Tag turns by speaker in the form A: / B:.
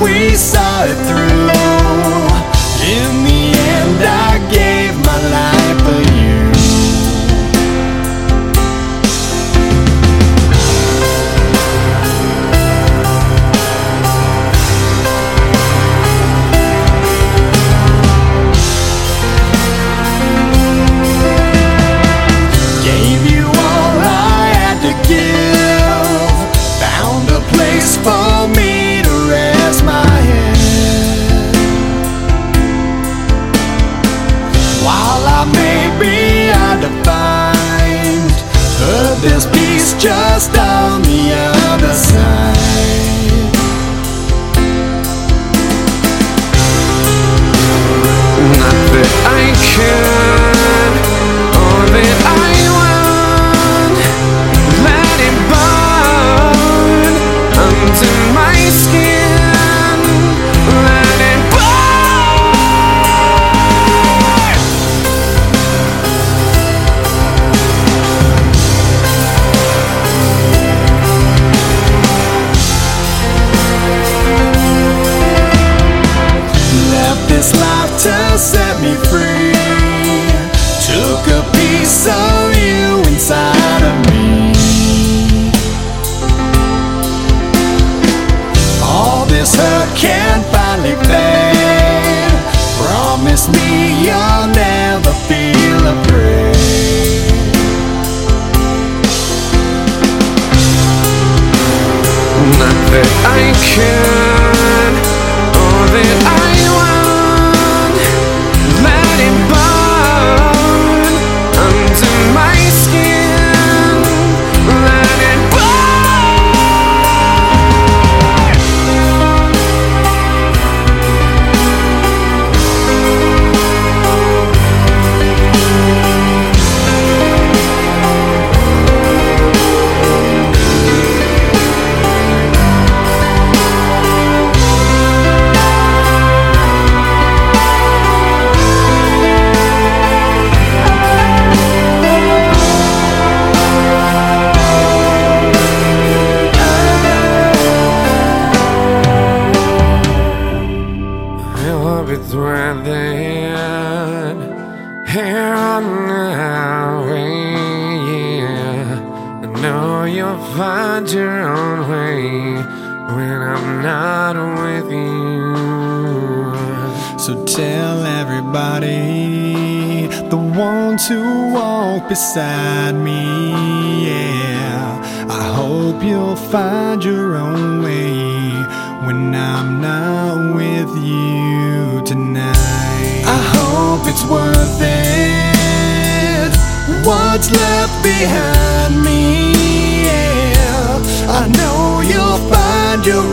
A: we saw it through. there's peace just on the other side. Here on the. Yeah. I know you'll find your own way when I'm not with you.
B: So tell everybody, the ones who walk beside me, yeah. I hope you'll find your own way when I'm not with you hope it's worth it. What's left behind me, yeah. I know you'll find your